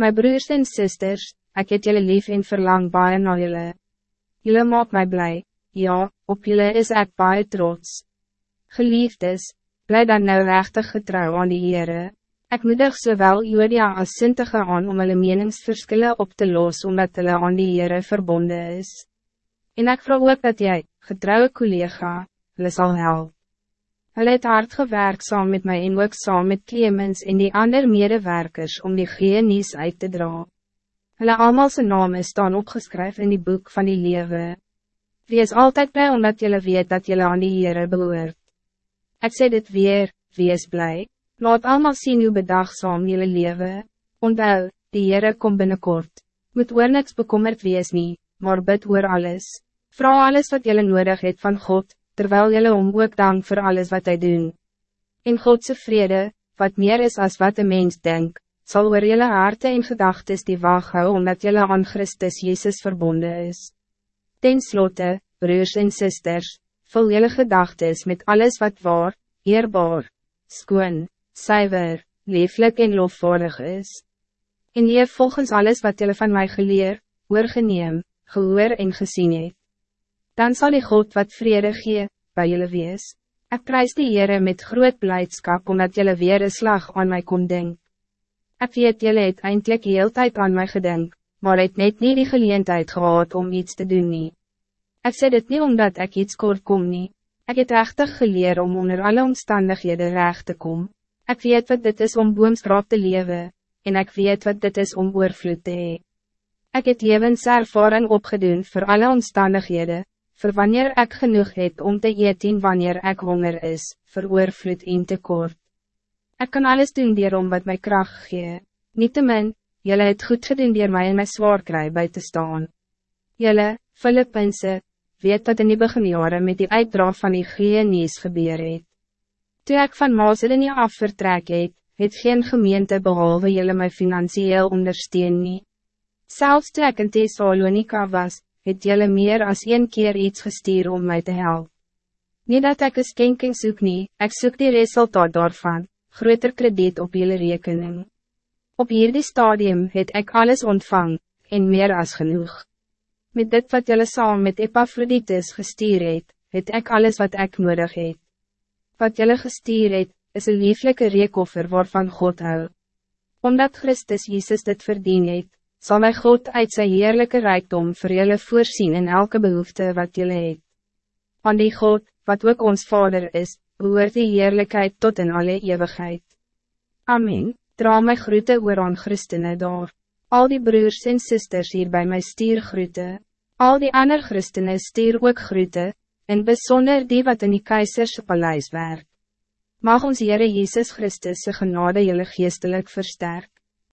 My broers en sisters, ik het jullie lief en verlang baie na jullie. Jullie maak mij blij, ja, op jullie is ik baie trots. Geliefdes, blij dan nou rechtig getrouw aan die Heere. Ik moedig zowel Jodia als Sintige aan om hulle meningsverskille op te los omdat hulle aan die Heere verbonden is. En ik vraag ook dat jij, getrouwe collega, hulle sal help. Hulle het hard gewerk saam met my en ook saam met Clemens en die ander medewerkers om die genies uit te dra. Hulle allemaal zijn name staan opgeskryf in die boek van die lewe. Wees altijd blij omdat jullie weet dat jullie aan die Heere behoort. Ik zeg dit weer, wees blij. Laat allemaal zien hoe bedagzaam jullie leven. Onthou, die Heere kom binnenkort. Moet oor niks bekommerd wees nie, maar bid oor alles. Vrouw alles wat jullie nodig het van God, terwijl jullie om ook dank voor alles wat hij doen. In Godse vrede, wat meer is als wat de mens denkt, zal oor jullie harte en gedachtes die wacht hou omdat jullie aan Christus Jezus verbonden is. Ten slotte, broers en sisters, vul jullie gedachtes met alles wat waar, eerbaar, skoon, zuiver, lieflijk en lofwaardig is. En je volgens alles wat jullie van mij geleer, oorgeneem, gehoor en gezien het dan zal die God wat vrede gee, bij jullie wees. Ik prijs die Heere met groot blijdschap omdat jullie weer een slag aan mij kon denk. Ik weet jullie het eindelijk heel tijd aan mij gedenk, maar het net niet die geleentheid gehad om iets te doen nie. Ik zeg dit niet omdat ik iets kort kom nie. Ik het rechtig geleerd om onder alle omstandigheden recht te komen. Ik weet wat dit is om boomstrap te leven, en ik weet wat dit is om oorvloed te hee. Ik het levenservaring opgedoen voor alle omstandigheden, voor wanneer ik genoeg heb om te eten wanneer ik honger is, voor oorvloed in tekort. Ik kan alles doen dier om wat my kracht gee. Niettemin, jylle het goed gedoen dier my in my zwaar kry by te staan. Jylle, Filippense, weet dat in die beginjare met die uitdraaf van die genies gebeur het. Toe ek van Maasede af vertrek het, het geen gemeente behalve jylle my financieel ondersteun nie. Selfs toe ek in Thessalonika was, het jylle meer als een keer iets gestuur om mij te helpen. Niet dat ik een skenking zoek nie, ek soek die resultaat daarvan, groter krediet op jullie rekening. Op hierdie stadium het ik alles ontvang, en meer als genoeg. Met dit wat jylle saam met Epaphroditus gestuur het, het ek alles wat ik nodig het. Wat jylle gestuur het, is een lieflijke reekoffer waarvan God hou. Omdat Christus Jezus dit verdien het, zal mij God uit zijn heerlijke rijkdom voor jullie voorzien in elke behoefte wat jullie heeft. Aan die God, wat ook ons Vader is, behoort die heerlijkheid tot in alle eeuwigheid. Amen, dra my groete oor aan Christene daar. Al die broers en sisters hier bij mij stier groete. Al die ander Christene stier ook groete, en bijzonder die wat in die keizerse paleis werk. Mag ons Heere Jezus Christus genade jullie geestelijk versterken.